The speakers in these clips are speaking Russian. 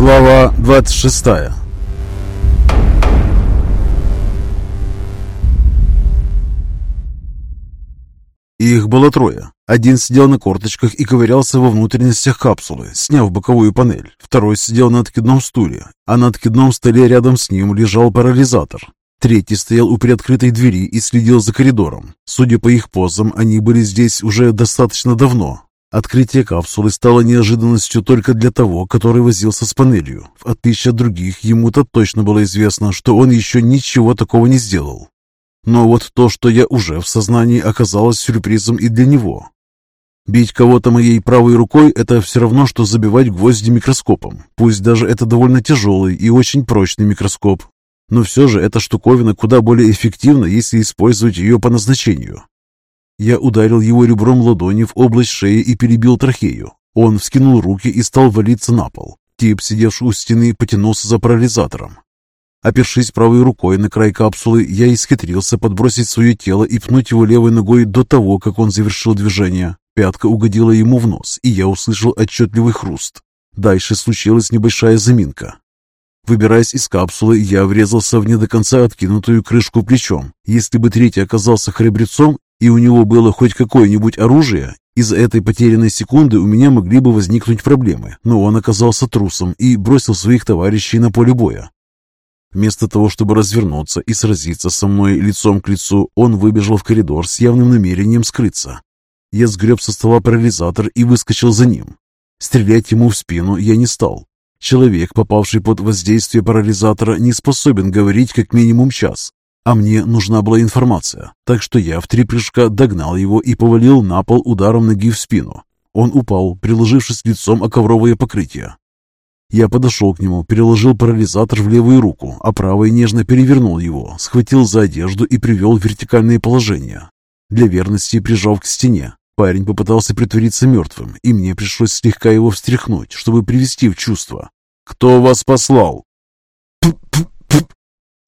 Глава 26 Их было трое. Один сидел на корточках и ковырялся во внутренностях капсулы, сняв боковую панель. Второй сидел на откидном стуле, а на откидном столе рядом с ним лежал парализатор. Третий стоял у приоткрытой двери и следил за коридором. Судя по их позам, они были здесь уже достаточно давно. Открытие капсулы стало неожиданностью только для того, который возился с панелью. В отличие от других, ему-то точно было известно, что он еще ничего такого не сделал. Но вот то, что я уже в сознании, оказалось сюрпризом и для него. Бить кого-то моей правой рукой – это все равно, что забивать гвозди микроскопом. Пусть даже это довольно тяжелый и очень прочный микроскоп. Но все же эта штуковина куда более эффективна, если использовать ее по назначению. Я ударил его ребром ладони в область шеи и перебил трахею. Он вскинул руки и стал валиться на пол. Тип, сидевший у стены, потянулся за парализатором. Опершись правой рукой на край капсулы, я исхитрился подбросить свое тело и пнуть его левой ногой до того, как он завершил движение. Пятка угодила ему в нос, и я услышал отчетливый хруст. Дальше случилась небольшая заминка. Выбираясь из капсулы, я врезался в не до конца откинутую крышку плечом. Если бы третий оказался храбрецом, и у него было хоть какое-нибудь оружие, из этой потерянной секунды у меня могли бы возникнуть проблемы, но он оказался трусом и бросил своих товарищей на поле боя. Вместо того, чтобы развернуться и сразиться со мной лицом к лицу, он выбежал в коридор с явным намерением скрыться. Я сгреб со стола парализатор и выскочил за ним. Стрелять ему в спину я не стал. Человек, попавший под воздействие парализатора, не способен говорить как минимум час. А мне нужна была информация, так что я в три прыжка догнал его и повалил на пол ударом ноги в спину. Он упал, приложившись лицом о ковровое покрытие. Я подошел к нему, переложил парализатор в левую руку, а правой нежно перевернул его, схватил за одежду и привел в вертикальное положение. Для верности прижал к стене. Парень попытался притвориться мертвым, и мне пришлось слегка его встряхнуть, чтобы привести в чувство. «Кто вас послал?»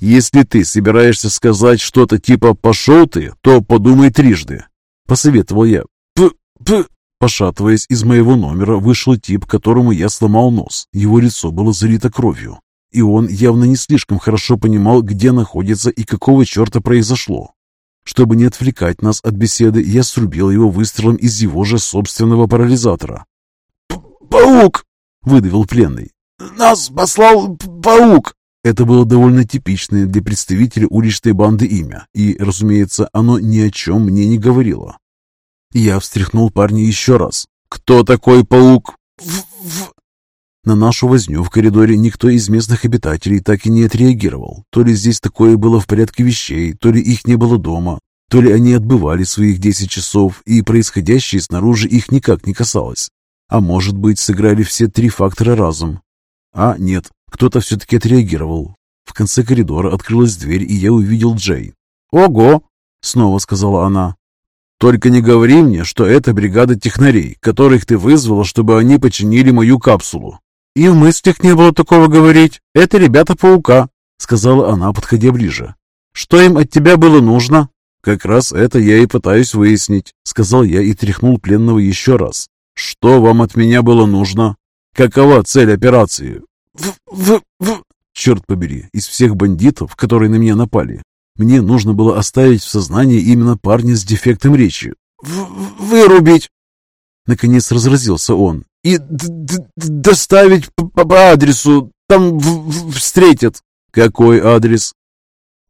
«Если ты собираешься сказать что-то типа «пошел ты», то подумай трижды», — посоветовал я. «П-п...» Пошатываясь из моего номера, вышел тип, которому я сломал нос. Его лицо было залито кровью, и он явно не слишком хорошо понимал, где находится и какого черта произошло. Чтобы не отвлекать нас от беседы, я срубил его выстрелом из его же собственного парализатора. «Паук!» — выдавил пленный. «Нас послал паук!» Это было довольно типичное для представителя уличной банды имя, и, разумеется, оно ни о чем мне не говорило. Я встряхнул парня еще раз. «Кто такой паук?» в -в На нашу возню в коридоре никто из местных обитателей так и не отреагировал. То ли здесь такое было в порядке вещей, то ли их не было дома, то ли они отбывали своих десять часов, и происходящее снаружи их никак не касалось. А может быть, сыграли все три фактора разом. А нет, кто-то все-таки отреагировал. В конце коридора открылась дверь, и я увидел Джей. «Ого!» — снова сказала она. «Только не говори мне, что это бригада технарей, которых ты вызвала, чтобы они починили мою капсулу». «И в мыслях не было такого говорить. Это ребята-паука», — сказала она, подходя ближе. «Что им от тебя было нужно?» «Как раз это я и пытаюсь выяснить», — сказал я и тряхнул пленного еще раз. «Что вам от меня было нужно? Какова цель операции? В, в, в... Черт побери, из всех бандитов, которые на меня напали, мне нужно было оставить в сознании именно парня с дефектом речи. В, вырубить! Наконец разразился он. И доставить по, по адресу, там встретят. Какой адрес?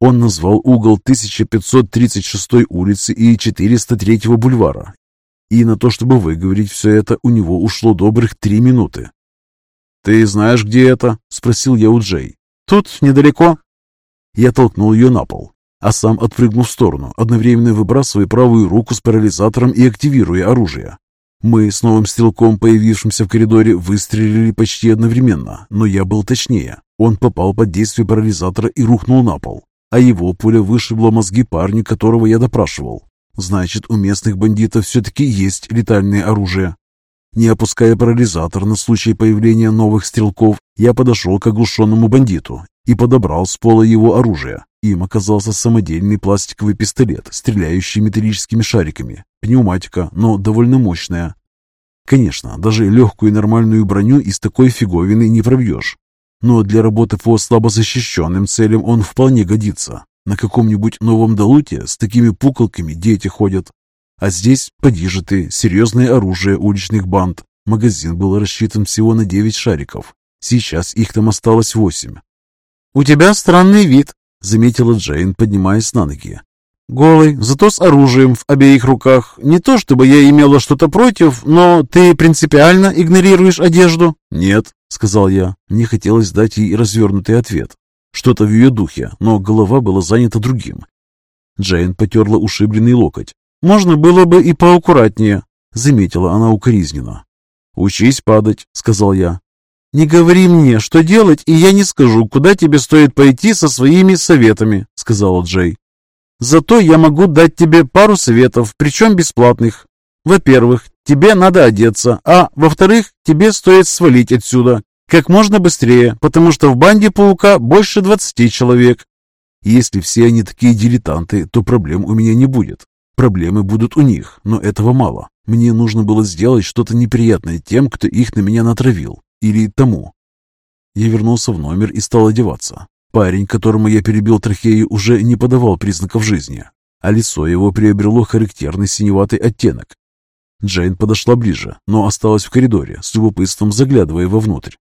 Он назвал угол 1536 улицы и 403 бульвара. И на то, чтобы выговорить все это, у него ушло добрых три минуты. «Ты знаешь, где это?» — спросил я у Джей. «Тут, недалеко». Я толкнул ее на пол, а сам отпрыгнул в сторону, одновременно выбрасывая правую руку с парализатором и активируя оружие. Мы с новым стрелком, появившимся в коридоре, выстрелили почти одновременно, но я был точнее. Он попал под действие парализатора и рухнул на пол, а его пуля вышибла мозги парню, которого я допрашивал. Значит, у местных бандитов все-таки есть летальное оружие. Не опуская парализатор на случай появления новых стрелков, я подошел к оглушенному бандиту и подобрал с пола его оружие. Им оказался самодельный пластиковый пистолет, стреляющий металлическими шариками. Пневматика, но довольно мощная. Конечно, даже легкую нормальную броню из такой фиговины не пробьешь. Но для работы по слабозащищенным целям он вполне годится. На каком-нибудь новом Далуте с такими пуколками дети ходят. А здесь, поди же ты, серьезное оружие уличных банд. Магазин был рассчитан всего на 9 шариков. Сейчас их там осталось 8. «У тебя странный вид», — заметила Джейн, поднимаясь на ноги. «Голый, зато с оружием в обеих руках. Не то чтобы я имела что-то против, но ты принципиально игнорируешь одежду?» «Нет», — сказал я. Мне хотелось дать ей развернутый ответ. Что-то в ее духе, но голова была занята другим. Джейн потерла ушибленный локоть. «Можно было бы и поаккуратнее», — заметила она укоризненно. «Учись падать», — сказал я. «Не говори мне, что делать, и я не скажу, куда тебе стоит пойти со своими советами», — сказала Джей. «Зато я могу дать тебе пару советов, причем бесплатных. Во-первых, тебе надо одеться, а во-вторых, тебе стоит свалить отсюда как можно быстрее, потому что в банде паука больше двадцати человек. Если все они такие дилетанты, то проблем у меня не будет. Проблемы будут у них, но этого мало. Мне нужно было сделать что-то неприятное тем, кто их на меня натравил. Или тому. Я вернулся в номер и стал одеваться. Парень, которому я перебил трахею, уже не подавал признаков жизни, а лицо его приобрело характерный синеватый оттенок. Джейн подошла ближе, но осталась в коридоре, с любопытством заглядывая вовнутрь.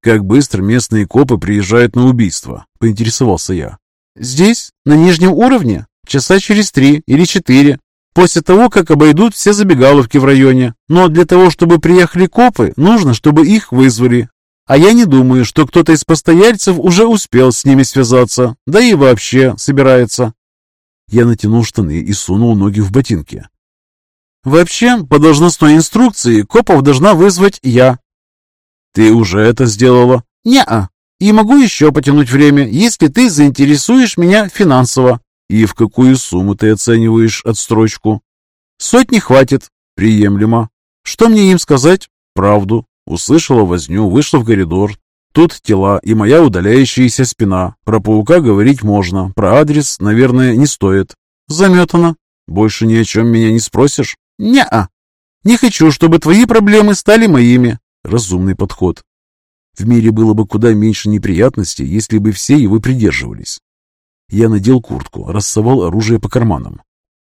«Как быстро местные копы приезжают на убийство?» – поинтересовался я. «Здесь, на нижнем уровне, часа через три или четыре, после того, как обойдут все забегаловки в районе. Но для того, чтобы приехали копы, нужно, чтобы их вызвали. А я не думаю, что кто-то из постояльцев уже успел с ними связаться, да и вообще собирается». Я натянул штаны и сунул ноги в ботинки. «Вообще, по должностной инструкции, копов должна вызвать я, «Ты уже это сделала?» «Не-а. И могу еще потянуть время, если ты заинтересуешь меня финансово». «И в какую сумму ты оцениваешь отстрочку?» «Сотни хватит». «Приемлемо». «Что мне им сказать?» «Правду». Услышала возню, вышла в коридор. Тут тела и моя удаляющаяся спина. Про паука говорить можно, про адрес, наверное, не стоит. Заметано. Больше ни о чем меня не спросишь? Не-а. Не хочу, чтобы твои проблемы стали моими. Разумный подход. В мире было бы куда меньше неприятностей, если бы все его придерживались. Я надел куртку, рассовал оружие по карманам.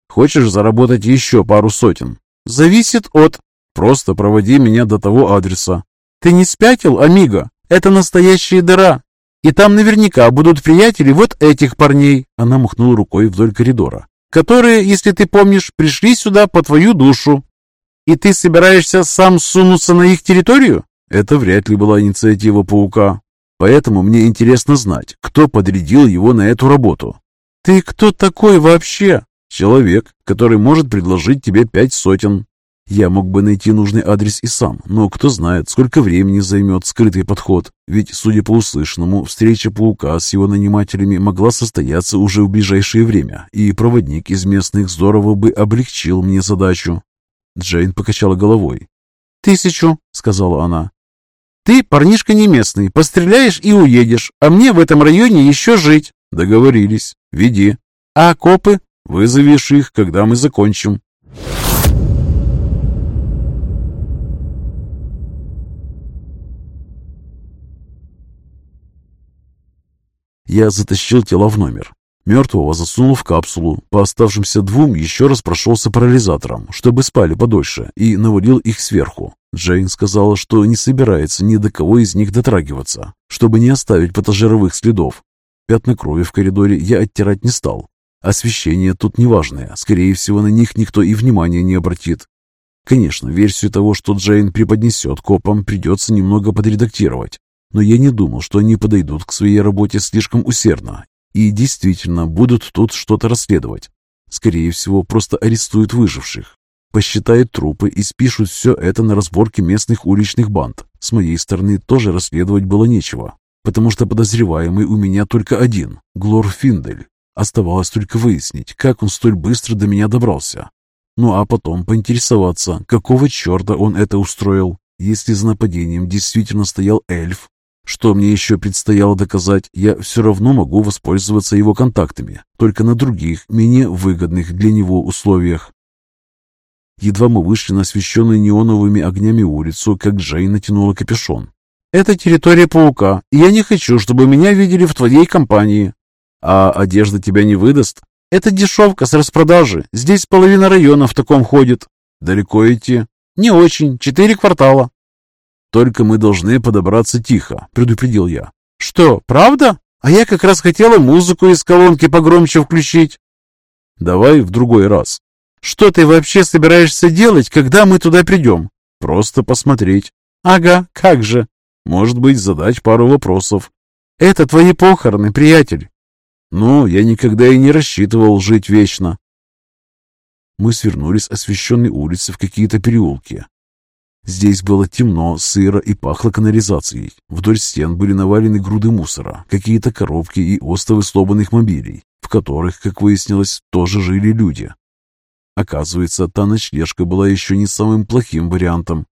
«Хочешь заработать еще пару сотен?» «Зависит от...» «Просто проводи меня до того адреса». «Ты не спятил, Амиго? Это настоящая дыра. И там наверняка будут приятели вот этих парней». Она махнула рукой вдоль коридора. «Которые, если ты помнишь, пришли сюда по твою душу. И ты собираешься сам сунуться на их территорию? Это вряд ли была инициатива паука. Поэтому мне интересно знать, кто подрядил его на эту работу. Ты кто такой вообще? Человек, который может предложить тебе пять сотен. Я мог бы найти нужный адрес и сам, но кто знает, сколько времени займет скрытый подход. Ведь, судя по услышанному, встреча паука с его нанимателями могла состояться уже в ближайшее время, и проводник из местных здорово бы облегчил мне задачу. Джейн покачала головой. «Тысячу», — сказала она. «Ты, парнишка не местный, постреляешь и уедешь, а мне в этом районе еще жить». «Договорились. Веди». «А копы?» «Вызовешь их, когда мы закончим». Я затащил тела в номер. Мертвого засунул в капсулу. По оставшимся двум еще раз прошелся парализатором, чтобы спали подольше, и навалил их сверху. Джейн сказала, что не собирается ни до кого из них дотрагиваться, чтобы не оставить пассажировых следов. Пятна крови в коридоре я оттирать не стал. Освещение тут неважное, скорее всего, на них никто и внимания не обратит. Конечно, версию того, что Джейн преподнесет копам, придется немного подредактировать. Но я не думал, что они подойдут к своей работе слишком усердно и действительно будут тут что-то расследовать. Скорее всего, просто арестуют выживших, посчитают трупы и спишут все это на разборке местных уличных банд. С моей стороны тоже расследовать было нечего, потому что подозреваемый у меня только один – Глор Финдель. Оставалось только выяснить, как он столь быстро до меня добрался. Ну а потом поинтересоваться, какого черта он это устроил. Если за нападением действительно стоял эльф, что мне еще предстояло доказать, я все равно могу воспользоваться его контактами, только на других, менее выгодных для него условиях. Едва мы вышли на освещенную неоновыми огнями улицу, как Джей натянула капюшон. «Это территория паука, и я не хочу, чтобы меня видели в твоей компании». «А одежда тебя не выдаст?» «Это дешевка с распродажи. Здесь половина района в таком ходит». «Далеко идти?» «Не очень. Четыре квартала». «Только мы должны подобраться тихо», — предупредил я. «Что, правда? А я как раз хотела музыку из колонки погромче включить». «Давай в другой раз». «Что ты вообще собираешься делать, когда мы туда придем?» «Просто посмотреть». «Ага, как же». «Может быть, задать пару вопросов». «Это твои похороны, приятель». «Ну, я никогда и не рассчитывал жить вечно». Мы свернули с освещенной улицы в какие-то переулки. Здесь было темно, сыро и пахло канализацией. Вдоль стен были навалены груды мусора, какие-то коробки и остовы сломанных мобилей, в которых, как выяснилось, тоже жили люди. Оказывается, та ночлежка была еще не самым плохим вариантом.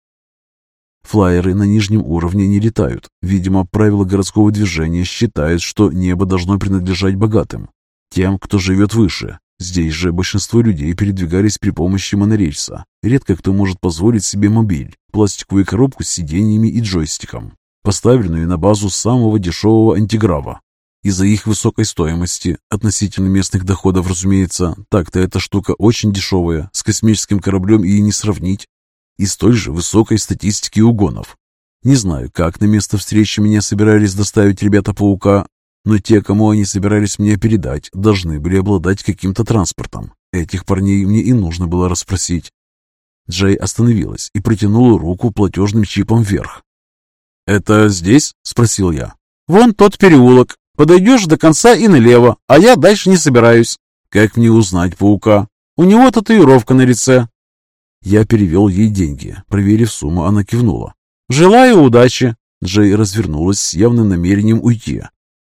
Флайеры на нижнем уровне не летают. Видимо, правила городского движения считают, что небо должно принадлежать богатым. Тем, кто живет выше, Здесь же большинство людей передвигались при помощи монорельса. Редко кто может позволить себе мобиль, пластиковую коробку с сиденьями и джойстиком, поставленную на базу самого дешевого антиграва. Из-за их высокой стоимости, относительно местных доходов, разумеется, так-то эта штука очень дешевая, с космическим кораблем и не сравнить. И столь же высокой статистики угонов. Не знаю, как на место встречи меня собирались доставить ребята-паука, но те, кому они собирались мне передать, должны были обладать каким-то транспортом. Этих парней мне и нужно было расспросить. Джей остановилась и протянула руку платежным чипом вверх. «Это здесь?» – спросил я. «Вон тот переулок. Подойдешь до конца и налево, а я дальше не собираюсь». «Как мне узнать паука?» «У него татуировка на лице». Я перевел ей деньги. Проверив сумму, она кивнула. «Желаю удачи!» Джей развернулась с явным намерением уйти.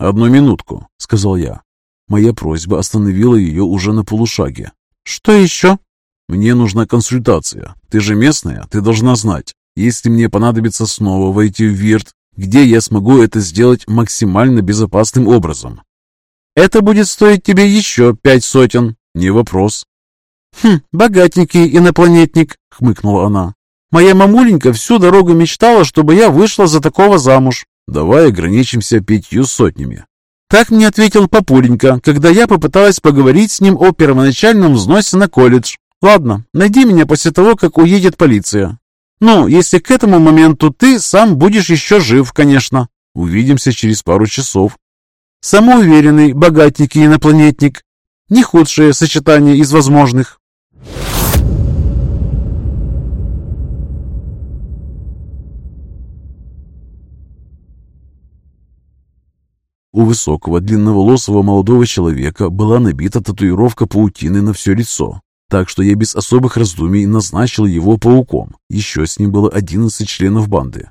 «Одну минутку», — сказал я. Моя просьба остановила ее уже на полушаге. «Что еще?» «Мне нужна консультация. Ты же местная, ты должна знать. Если мне понадобится снова войти в Вирт, где я смогу это сделать максимально безопасным образом?» «Это будет стоить тебе еще пять сотен». «Не вопрос». «Хм, богатенький инопланетник», — хмыкнула она. «Моя мамуленька всю дорогу мечтала, чтобы я вышла за такого замуж. Давай ограничимся пятью сотнями. Так мне ответил папуленька, когда я попыталась поговорить с ним о первоначальном взносе на колледж. Ладно, найди меня после того, как уедет полиция. Ну, если к этому моменту ты сам будешь еще жив, конечно. Увидимся через пару часов. Самоуверенный, богатенький инопланетник. Не худшее сочетание из возможных. У высокого, длинноволосого молодого человека была набита татуировка паутины на все лицо, так что я без особых раздумий назначил его пауком. Еще с ним было 11 членов банды.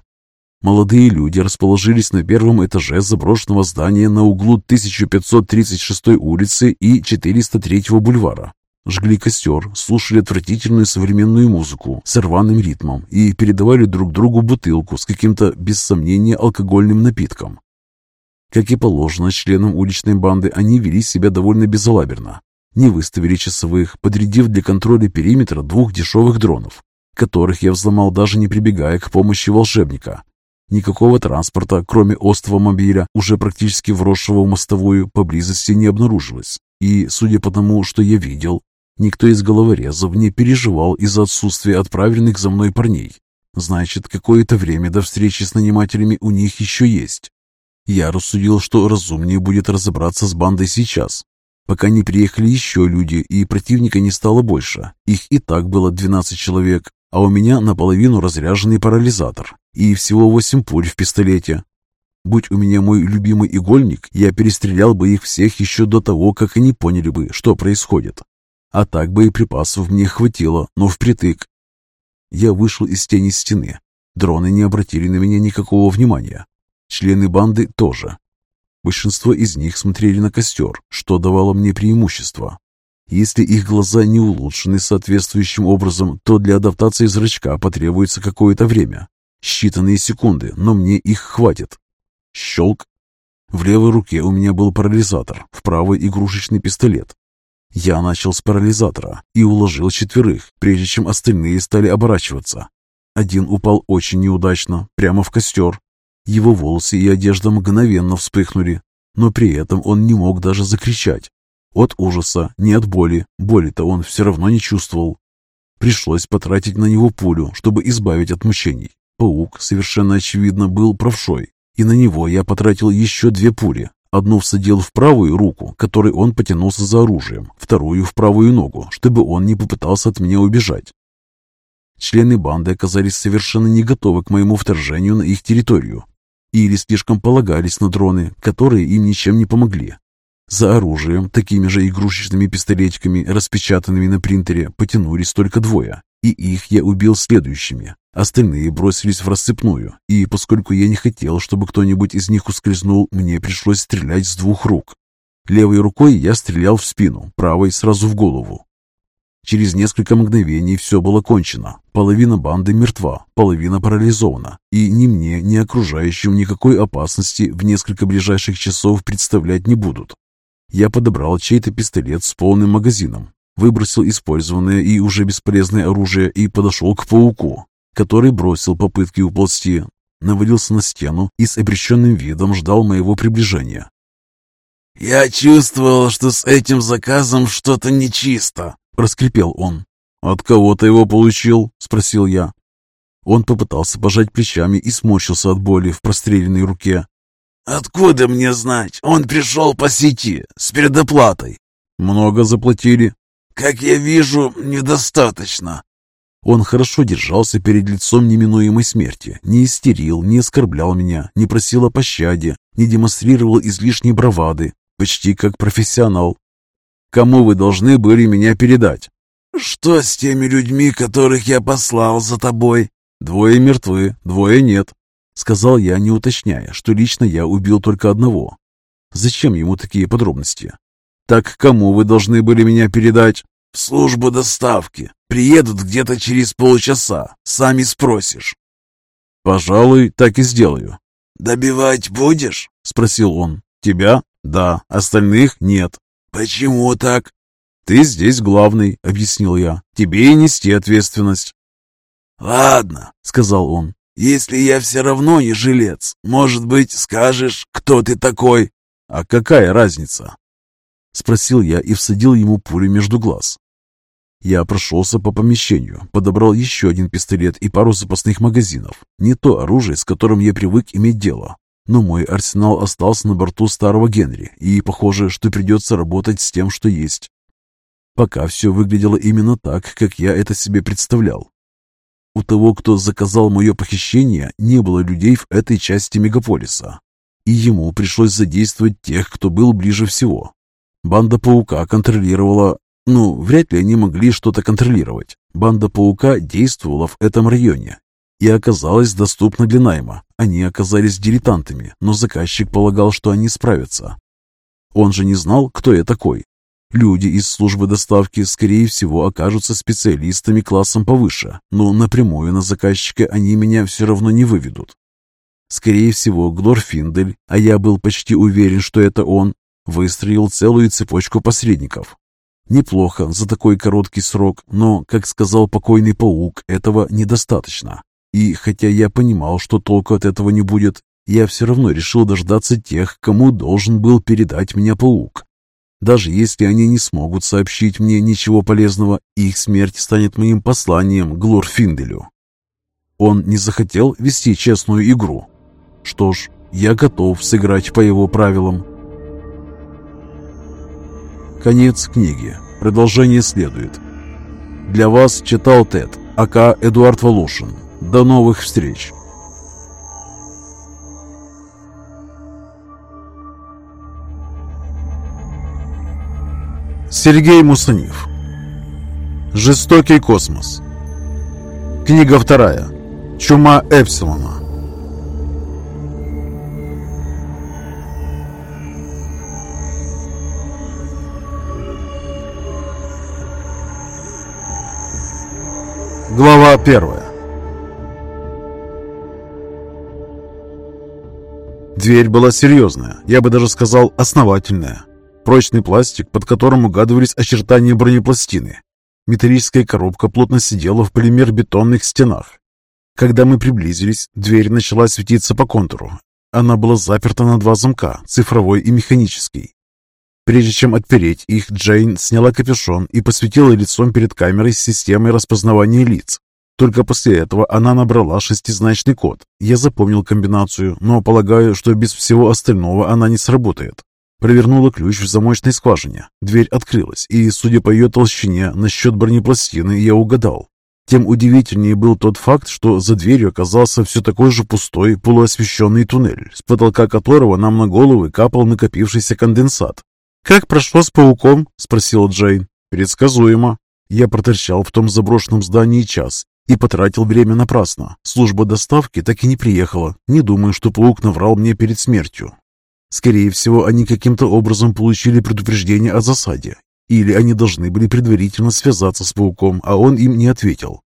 Молодые люди расположились на первом этаже заброшенного здания на углу 1536 улицы и 403 бульвара. Жгли костер, слушали отвратительную современную музыку с рваным ритмом и передавали друг другу бутылку с каким-то, без сомнения, алкогольным напитком. Как и положено членам уличной банды, они вели себя довольно безалаберно. Не выставили часовых, подрядив для контроля периметра двух дешевых дронов, которых я взломал даже не прибегая к помощи волшебника. Никакого транспорта, кроме острого мобиля, уже практически вросшего в мостовую, поблизости не обнаружилось. И, судя по тому, что я видел, никто из головорезов не переживал из-за отсутствия отправленных за мной парней. Значит, какое-то время до встречи с нанимателями у них еще есть. Я рассудил, что разумнее будет разобраться с бандой сейчас, пока не приехали еще люди и противника не стало больше. Их и так было 12 человек, а у меня наполовину разряженный парализатор и всего 8 пуль в пистолете. Будь у меня мой любимый игольник, я перестрелял бы их всех еще до того, как они поняли бы, что происходит. А так боеприпасов мне хватило, но впритык. Я вышел из тени стены. Дроны не обратили на меня никакого внимания. Члены банды тоже. Большинство из них смотрели на костер, что давало мне преимущество. Если их глаза не улучшены соответствующим образом, то для адаптации зрачка потребуется какое-то время. Считанные секунды, но мне их хватит. Щелк. В левой руке у меня был парализатор, в правой игрушечный пистолет. Я начал с парализатора и уложил четверых, прежде чем остальные стали оборачиваться. Один упал очень неудачно, прямо в костер. Его волосы и одежда мгновенно вспыхнули, но при этом он не мог даже закричать. От ужаса, не от боли, боли-то он все равно не чувствовал. Пришлось потратить на него пулю, чтобы избавить от мучений. Паук, совершенно очевидно, был правшой, и на него я потратил еще две пули. Одну всадил в правую руку, которой он потянулся за оружием, вторую в правую ногу, чтобы он не попытался от меня убежать. Члены банды оказались совершенно не готовы к моему вторжению на их территорию или слишком полагались на дроны, которые им ничем не помогли. За оружием, такими же игрушечными пистолетиками, распечатанными на принтере, потянулись только двое, и их я убил следующими. Остальные бросились в рассыпную, и поскольку я не хотел, чтобы кто-нибудь из них ускользнул, мне пришлось стрелять с двух рук. Левой рукой я стрелял в спину, правой сразу в голову. Через несколько мгновений все было кончено. Половина банды мертва, половина парализована, и ни мне, ни окружающим никакой опасности в несколько ближайших часов представлять не будут. Я подобрал чей-то пистолет с полным магазином, выбросил использованное и уже бесполезное оружие и подошел к пауку, который бросил попытки уползти, навалился на стену и с обреченным видом ждал моего приближения. «Я чувствовал, что с этим заказом что-то нечисто», — проскрипел он. «От кого ты его получил?» — спросил я. Он попытался пожать плечами и сморщился от боли в простреленной руке. «Откуда мне знать? Он пришел по сети, с предоплатой». «Много заплатили?» «Как я вижу, недостаточно». Он хорошо держался перед лицом неминуемой смерти, не истерил, не оскорблял меня, не просил о пощаде, не демонстрировал излишней бравады, почти как профессионал. «Кому вы должны были меня передать?» «Что с теми людьми, которых я послал за тобой?» «Двое мертвы, двое нет. Сказал я, не уточняя, что лично я убил только одного. Зачем ему такие подробности? Так кому вы должны были меня передать? В службу доставки. Приедут где-то через полчаса. Сами спросишь. Пожалуй, так и сделаю. Добивать будешь? Спросил он. Тебя? Да. Остальных нет. Почему так? Ты здесь главный, объяснил я. Тебе и нести ответственность. «Ладно», — сказал он, если я все равно не жилец, может быть, скажешь, кто ты такой?» «А какая разница?» Спросил я и всадил ему пулю между глаз. Я прошелся по помещению, подобрал еще один пистолет и пару запасных магазинов. Не то оружие, с которым я привык иметь дело. Но мой арсенал остался на борту старого Генри, и похоже, что придется работать с тем, что есть. Пока все выглядело именно так, как я это себе представлял. У того, кто заказал мое похищение, не было людей в этой части мегаполиса, и ему пришлось задействовать тех, кто был ближе всего. Банда Паука контролировала... Ну, вряд ли они могли что-то контролировать. Банда Паука действовала в этом районе и оказалась доступна для найма. Они оказались дилетантами, но заказчик полагал, что они справятся. Он же не знал, кто я такой, Люди из службы доставки, скорее всего, окажутся специалистами классом повыше, но напрямую на заказчика они меня все равно не выведут. Скорее всего, Глорфиндель, а я был почти уверен, что это он, выстроил целую цепочку посредников. Неплохо за такой короткий срок, но, как сказал покойный паук, этого недостаточно. И хотя я понимал, что толку от этого не будет, я все равно решил дождаться тех, кому должен был передать меня паук. Даже если они не смогут сообщить мне ничего полезного, их смерть станет моим посланием Глорфинделю. Он не захотел вести честную игру. Что ж, я готов сыграть по его правилам. Конец книги. Продолжение следует. Для вас читал Тед, АК Эдуард Волошин. До новых встреч! Сергей Мусанив Жестокий космос. Книга вторая. Чума Эпсилона. Глава первая Дверь была серьезная, я бы даже сказал основательная. Прочный пластик, под которым угадывались очертания бронепластины. Металлическая коробка плотно сидела в полимер-бетонных стенах. Когда мы приблизились, дверь начала светиться по контуру. Она была заперта на два замка, цифровой и механический. Прежде чем отпереть их, Джейн сняла капюшон и посветила лицом перед камерой с системой распознавания лиц. Только после этого она набрала шестизначный код. Я запомнил комбинацию, но полагаю, что без всего остального она не сработает. Провернула ключ в замочной скважине. Дверь открылась, и, судя по ее толщине, насчет бронепластины я угадал. Тем удивительнее был тот факт, что за дверью оказался все такой же пустой полуосвещенный туннель, с потолка которого нам на головы капал накопившийся конденсат. «Как прошло с пауком?» – спросила Джейн. «Предсказуемо. Я проторчал в том заброшенном здании час и потратил время напрасно. Служба доставки так и не приехала. Не думаю, что паук наврал мне перед смертью. Скорее всего, они каким-то образом получили предупреждение о засаде. Или они должны были предварительно связаться с пауком, а он им не ответил.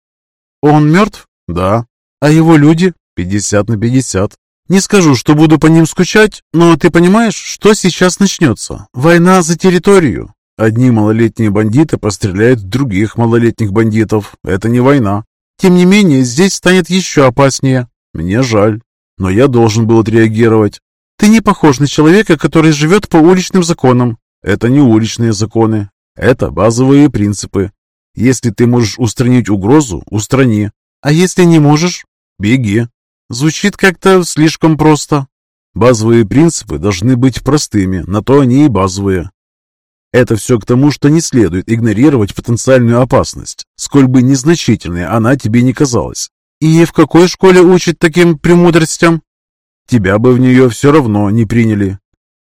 «Он мертв?» «Да». «А его люди?» «Пятьдесят на пятьдесят». «Не скажу, что буду по ним скучать, но ты понимаешь, что сейчас начнется? Война за территорию». Одни малолетние бандиты постреляют других малолетних бандитов. Это не война. Тем не менее, здесь станет еще опаснее. Мне жаль, но я должен был отреагировать. Ты не похож на человека, который живет по уличным законам. Это не уличные законы. Это базовые принципы. Если ты можешь устранить угрозу, устрани. А если не можешь? Беги. Звучит как-то слишком просто. Базовые принципы должны быть простыми, на то они и базовые. Это все к тому, что не следует игнорировать потенциальную опасность, сколь бы незначительной она тебе не казалась. И в какой школе учат таким премудростям? Тебя бы в нее все равно не приняли.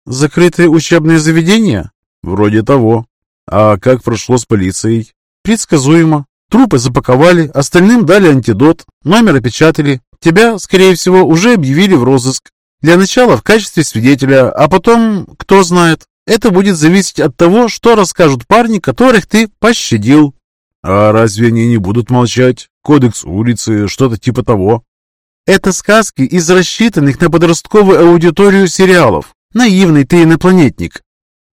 Закрытые учебные заведения? Вроде того. А как прошло с полицией? Предсказуемо. Трупы запаковали, остальным дали антидот, номер опечатали. Тебя, скорее всего, уже объявили в розыск. Для начала в качестве свидетеля, а потом, кто знает, это будет зависеть от того, что расскажут парни, которых ты пощадил. А разве они не будут молчать? Кодекс улицы, что-то типа того. Это сказки из рассчитанных на подростковую аудиторию сериалов. Наивный ты инопланетник.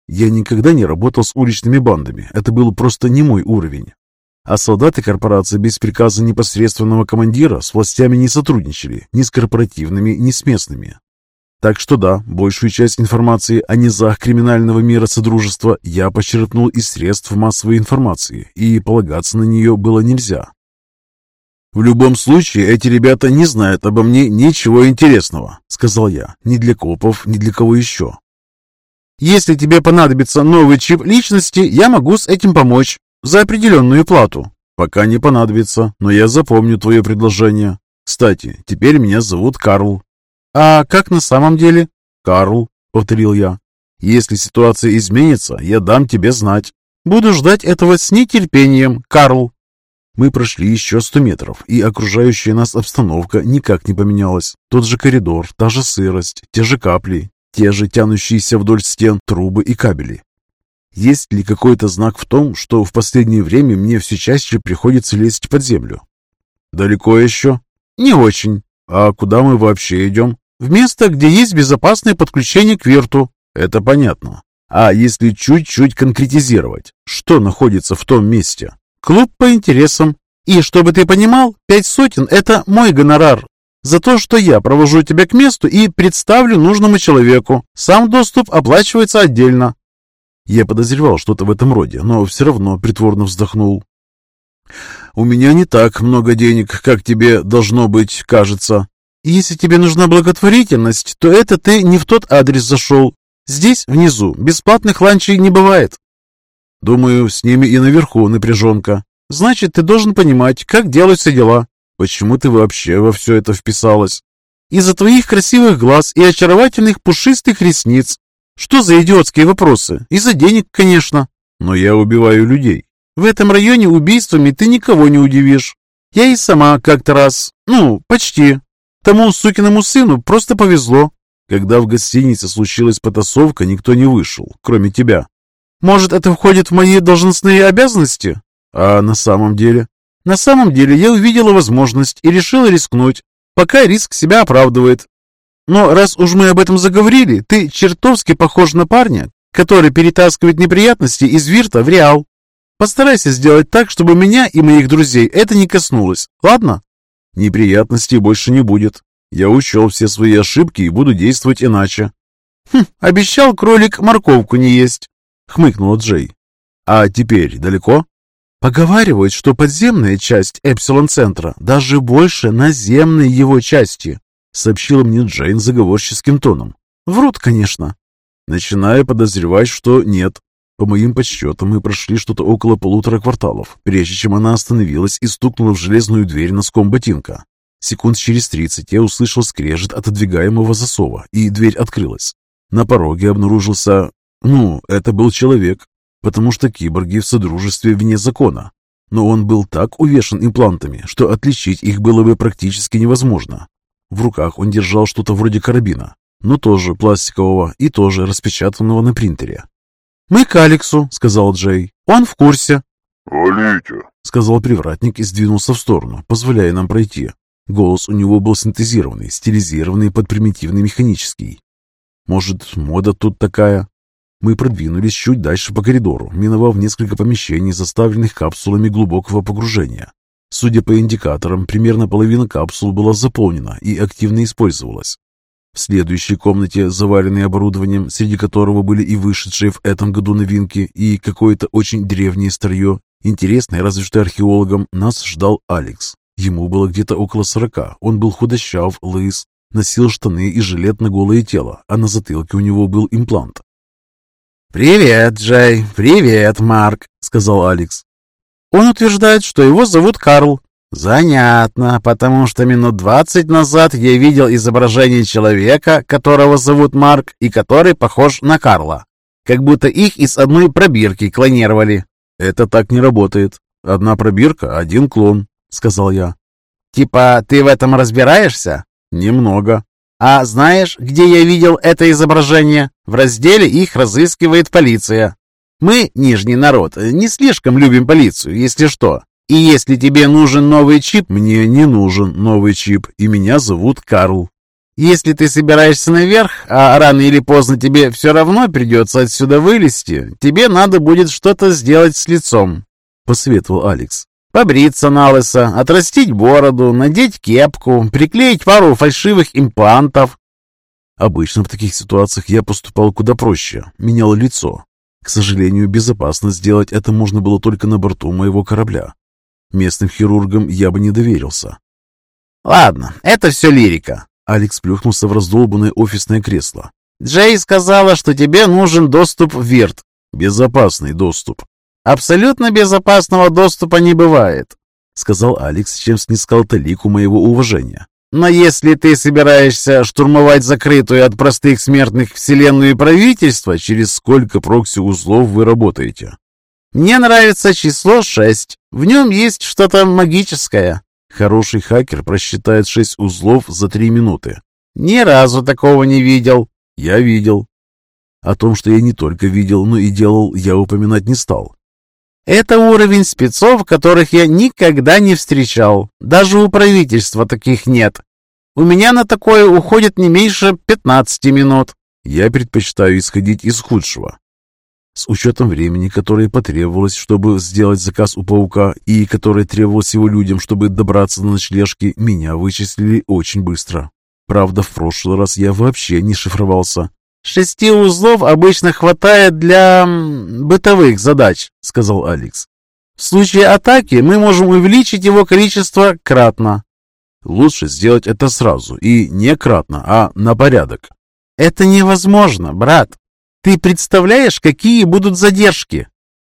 Я никогда не работал с уличными бандами. Это был просто не мой уровень. А солдаты корпорации без приказа непосредственного командира с властями не сотрудничали ни с корпоративными, ни с местными. Так что да, большую часть информации о низах криминального мира Содружества я почерпнул из средств массовой информации, и полагаться на нее было нельзя. «В любом случае, эти ребята не знают обо мне ничего интересного», — сказал я. «Ни для копов, ни для кого еще». «Если тебе понадобится новый чип личности, я могу с этим помочь. За определенную плату». «Пока не понадобится, но я запомню твое предложение. Кстати, теперь меня зовут Карл». «А как на самом деле?» «Карл», — повторил я. «Если ситуация изменится, я дам тебе знать». «Буду ждать этого с нетерпением, Карл». Мы прошли еще сто метров, и окружающая нас обстановка никак не поменялась. Тот же коридор, та же сырость, те же капли, те же тянущиеся вдоль стен трубы и кабели. Есть ли какой-то знак в том, что в последнее время мне все чаще приходится лезть под землю? Далеко еще? Не очень. А куда мы вообще идем? В место, где есть безопасное подключение к верту. Это понятно. А если чуть-чуть конкретизировать, что находится в том месте? Клуб по интересам. И, чтобы ты понимал, пять сотен – это мой гонорар. За то, что я провожу тебя к месту и представлю нужному человеку. Сам доступ оплачивается отдельно. Я подозревал что-то в этом роде, но все равно притворно вздохнул. «У меня не так много денег, как тебе должно быть, кажется». «Если тебе нужна благотворительность, то это ты не в тот адрес зашел. Здесь, внизу, бесплатных ланчей не бывает. Думаю, с ними и наверху напряженка. Значит, ты должен понимать, как делаются дела. Почему ты вообще во все это вписалась? Из-за твоих красивых глаз и очаровательных пушистых ресниц. Что за идиотские вопросы? Из-за денег, конечно. Но я убиваю людей. В этом районе убийствами ты никого не удивишь. Я и сама как-то раз, ну, почти. Тому сукиному сыну просто повезло. Когда в гостинице случилась потасовка, никто не вышел, кроме тебя. Может, это входит в мои должностные обязанности? А на самом деле? На самом деле я увидела возможность и решила рискнуть, пока риск себя оправдывает. Но раз уж мы об этом заговорили, ты чертовски похож на парня, который перетаскивает неприятности из Вирта в Реал. Постарайся сделать так, чтобы меня и моих друзей это не коснулось, ладно? Неприятностей больше не будет. Я учел все свои ошибки и буду действовать иначе. Хм, обещал кролик морковку не есть, хмыкнула Джей. А теперь далеко? Поговаривают, что подземная часть Эпсилон-центра даже больше наземной его части, сообщила мне Джейн заговорческим тоном. Врут, конечно. Начинаю подозревать, что нет. По моим подсчетам, мы прошли что-то около полутора кварталов, прежде чем она остановилась и стукнула в железную дверь носком ботинка. Секунд через тридцать я услышал скрежет отодвигаемого засова, и дверь открылась. На пороге обнаружился... Ну, это был человек, потому что киборги в содружестве вне закона. Но он был так увешан имплантами, что отличить их было бы практически невозможно. В руках он держал что-то вроде карабина, но тоже пластикового и тоже распечатанного на принтере. «Мы к Алексу», — сказал Джей. «Он в курсе». «Алите», — сказал привратник и сдвинулся в сторону, позволяя нам пройти. Голос у него был синтезированный, стилизированный под примитивный механический. Может, мода тут такая? Мы продвинулись чуть дальше по коридору, миновав несколько помещений, заставленных капсулами глубокого погружения. Судя по индикаторам, примерно половина капсул была заполнена и активно использовалась. В следующей комнате, заваленной оборудованием, среди которого были и вышедшие в этом году новинки, и какое-то очень древнее старье, интересное разве что археологам, нас ждал Алекс. Ему было где-то около сорока, он был худощав, лыс, носил штаны и жилет на голое тело, а на затылке у него был имплант. «Привет, Джей! Привет, Марк!» — сказал Алекс. «Он утверждает, что его зовут Карл. «Занятно, потому что минут двадцать назад я видел изображение человека, которого зовут Марк и который похож на Карла. Как будто их из одной пробирки клонировали». «Это так не работает. Одна пробирка, один клон», — сказал я. «Типа ты в этом разбираешься?» «Немного». «А знаешь, где я видел это изображение? В разделе их разыскивает полиция. Мы, нижний народ, не слишком любим полицию, если что. И если тебе нужен новый чип... Мне не нужен новый чип, и меня зовут Карл. Если ты собираешься наверх, а рано или поздно тебе все равно придется отсюда вылезти, тебе надо будет что-то сделать с лицом», — посоветовал Алекс. «Побриться на лысо, отрастить бороду, надеть кепку, приклеить пару фальшивых имплантов». Обычно в таких ситуациях я поступал куда проще, менял лицо. К сожалению, безопасно сделать это можно было только на борту моего корабля. Местным хирургам я бы не доверился. «Ладно, это все лирика». Алекс плюхнулся в раздолбанное офисное кресло. «Джей сказала, что тебе нужен доступ в Вирт». «Безопасный доступ». «Абсолютно безопасного доступа не бывает», — сказал Алекс, чем снискал талику моего уважения. «Но если ты собираешься штурмовать закрытую от простых смертных вселенную правительства, через сколько прокси-узлов вы работаете?» Мне нравится число 6. В нем есть что-то магическое. Хороший хакер просчитает 6 узлов за 3 минуты. Ни разу такого не видел. Я видел. О том, что я не только видел, но и делал, я упоминать не стал. Это уровень спецов, которых я никогда не встречал. Даже у правительства таких нет. У меня на такое уходит не меньше 15 минут. Я предпочитаю исходить из худшего. С учетом времени, которое потребовалось, чтобы сделать заказ у паука, и которое требовалось его людям, чтобы добраться до ночлежки, меня вычислили очень быстро. Правда, в прошлый раз я вообще не шифровался. «Шести узлов обычно хватает для бытовых задач», — сказал Алекс. «В случае атаки мы можем увеличить его количество кратно». «Лучше сделать это сразу, и не кратно, а на порядок». «Это невозможно, брат. Ты представляешь, какие будут задержки?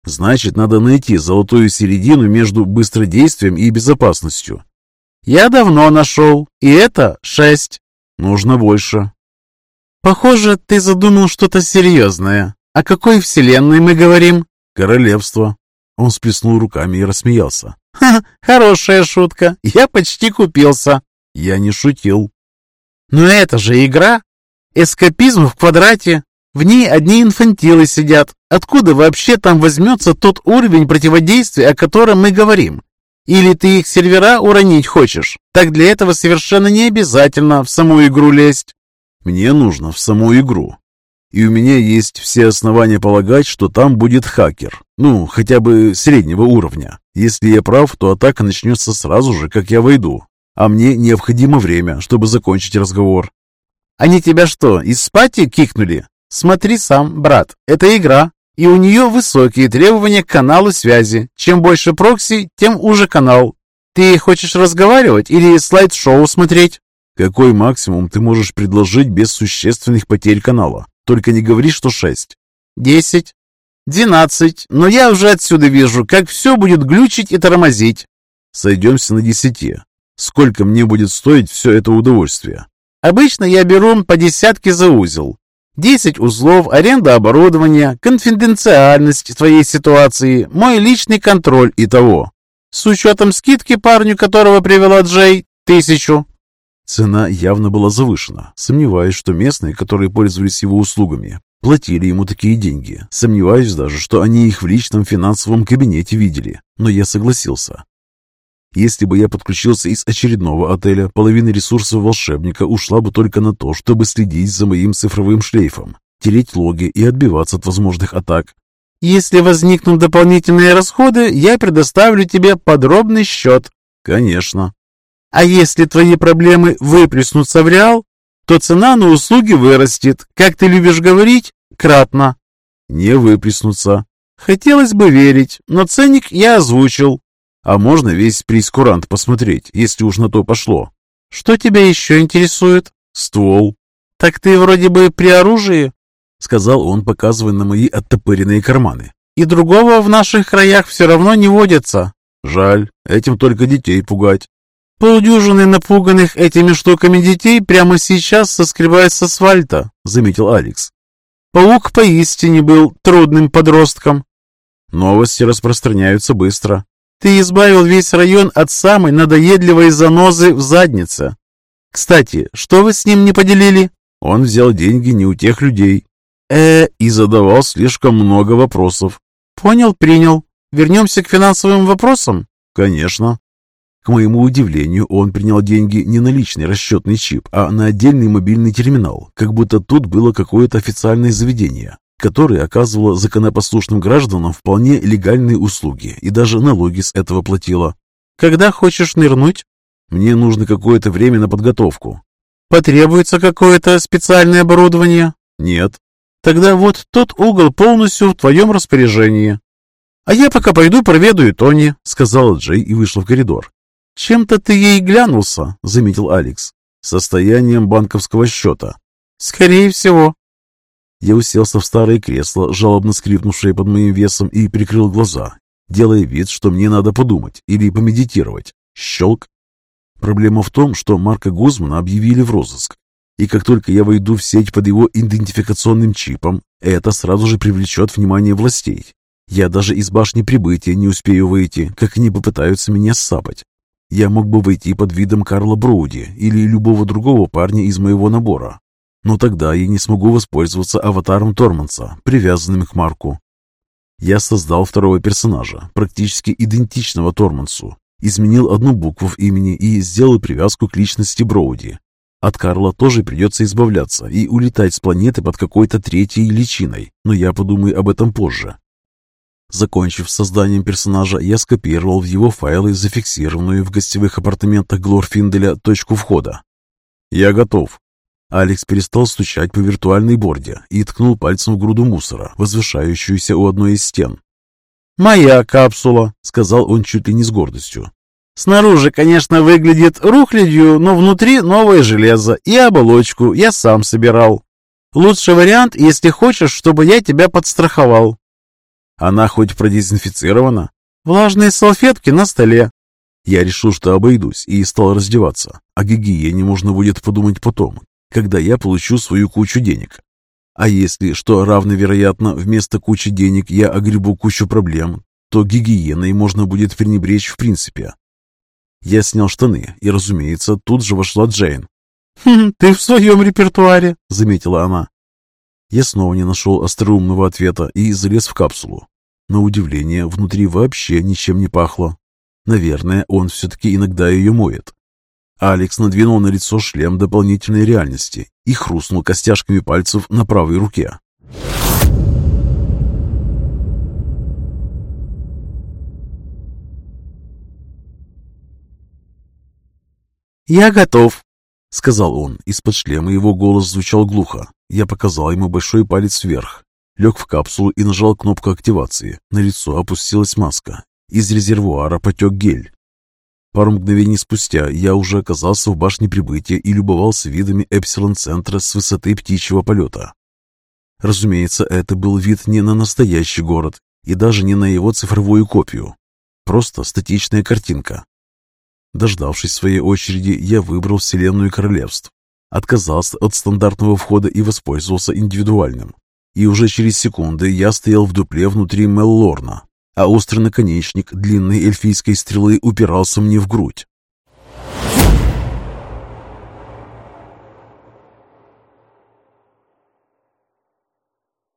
Значит, надо найти золотую середину между быстродействием и безопасностью. Я давно нашел, и это шесть. Нужно больше. Похоже, ты задумал что-то серьезное. О какой вселенной мы говорим? Королевство. Он сплеснул руками и рассмеялся. Ха, хорошая шутка. Я почти купился. Я не шутил. Но это же игра. Эскапизм в квадрате. В ней одни инфантилы сидят. Откуда вообще там возьмется тот уровень противодействия, о котором мы говорим? Или ты их сервера уронить хочешь? Так для этого совершенно не обязательно в саму игру лезть. Мне нужно в саму игру. И у меня есть все основания полагать, что там будет хакер. Ну, хотя бы среднего уровня. Если я прав, то атака начнется сразу же, как я войду. А мне необходимо время, чтобы закончить разговор. Они тебя что, из спати кикнули? Смотри сам, брат, это игра, и у нее высокие требования к каналу связи. Чем больше прокси, тем уже канал. Ты хочешь разговаривать или слайд-шоу смотреть? Какой максимум ты можешь предложить без существенных потерь канала? Только не говори, что шесть. Десять. Двенадцать. Но я уже отсюда вижу, как все будет глючить и тормозить. Сойдемся на десяти. Сколько мне будет стоить все это удовольствие? Обычно я беру по десятке за узел. Десять узлов, аренда оборудования, конфиденциальность твоей ситуации, мой личный контроль и того. С учетом скидки парню, которого привела Джей, тысячу. Цена явно была завышена. Сомневаюсь, что местные, которые пользовались его услугами, платили ему такие деньги. Сомневаюсь даже, что они их в личном финансовом кабинете видели. Но я согласился. Если бы я подключился из очередного отеля, половина ресурсов волшебника ушла бы только на то, чтобы следить за моим цифровым шлейфом, тереть логи и отбиваться от возможных атак. Если возникнут дополнительные расходы, я предоставлю тебе подробный счет. Конечно. А если твои проблемы выплеснутся в реал, то цена на услуги вырастет, как ты любишь говорить, кратно. Не выплеснутся. Хотелось бы верить, но ценник я озвучил. А можно весь прейскурант посмотреть, если уж на то пошло? Что тебя еще интересует? Ствол. Так ты вроде бы при оружии? Сказал он, показывая на мои оттопыренные карманы. И другого в наших краях все равно не водится. Жаль, этим только детей пугать. Полдюжины напуганных этими штуками детей прямо сейчас соскребают с асфальта, заметил Алекс. Паук поистине был трудным подростком. Новости распространяются быстро. Ты избавил весь район от самой надоедливой занозы в заднице. Кстати, что вы с ним не поделили? Он взял деньги не у тех людей. Э, и задавал слишком много вопросов. Понял, принял. Вернемся к финансовым вопросам? Конечно. К моему удивлению, он принял деньги не на личный расчетный чип, а на отдельный мобильный терминал, как будто тут было какое-то официальное заведение которая оказывала законопослушным гражданам вполне легальные услуги и даже налоги с этого платила. «Когда хочешь нырнуть?» «Мне нужно какое-то время на подготовку». «Потребуется какое-то специальное оборудование?» «Нет». «Тогда вот тот угол полностью в твоем распоряжении». «А я пока пойду проведаю Тони», — сказала Джей и вышла в коридор. «Чем-то ты ей глянулся», — заметил Алекс. «Состоянием банковского счета». «Скорее всего», я уселся в старое кресло, жалобно скрипнувшее под моим весом, и прикрыл глаза, делая вид, что мне надо подумать или помедитировать. Щелк. Проблема в том, что Марка Гузмана объявили в розыск. И как только я войду в сеть под его идентификационным чипом, это сразу же привлечет внимание властей. Я даже из башни прибытия не успею выйти, как они попытаются меня ссапать. Я мог бы войти под видом Карла Броуди или любого другого парня из моего набора, но тогда я не смогу воспользоваться аватаром Торманса, привязанным к Марку. Я создал второго персонажа, практически идентичного Тормансу, изменил одну букву в имени и сделал привязку к личности Броуди. От Карла тоже придется избавляться и улетать с планеты под какой-то третьей личиной, но я подумаю об этом позже. Закончив созданием персонажа, я скопировал в его файлы зафиксированную в гостевых апартаментах Глорфинделя точку входа. «Я готов», Алекс перестал стучать по виртуальной борде и ткнул пальцем в груду мусора, возвышающуюся у одной из стен. «Моя капсула», — сказал он чуть ли не с гордостью. «Снаружи, конечно, выглядит рухлядью, но внутри новое железо и оболочку я сам собирал. Лучший вариант, если хочешь, чтобы я тебя подстраховал». «Она хоть продезинфицирована?» «Влажные салфетки на столе». Я решил, что обойдусь, и стал раздеваться. О гигиене можно будет подумать потом, когда я получу свою кучу денег. А если, что равновероятно, вместо кучи денег я огребу кучу проблем, то гигиеной можно будет пренебречь в принципе. Я снял штаны, и, разумеется, тут же вошла Джейн. «Хм, «Ты в своем репертуаре», — заметила она. Я снова не нашел остроумного ответа и залез в капсулу. На удивление, внутри вообще ничем не пахло. Наверное, он все-таки иногда ее моет. Алекс надвинул на лицо шлем дополнительной реальности и хрустнул костяшками пальцев на правой руке. «Я готов», — сказал он. Из-под шлема его голос звучал глухо. Я показал ему большой палец вверх. Лег в капсулу и нажал кнопку активации. На лицо опустилась маска. Из резервуара потек гель. Пару мгновений спустя я уже оказался в башне прибытия и любовался видами Эпсилон-центра с высоты птичьего полета. Разумеется, это был вид не на настоящий город и даже не на его цифровую копию. Просто статичная картинка, Дождавшись своей очереди, я выбрал Вселенную Королевств, отказался от стандартного входа и воспользовался индивидуальным. И уже через секунды я стоял в дупле внутри Меллорна, а острый наконечник длинной эльфийской стрелы упирался мне в грудь.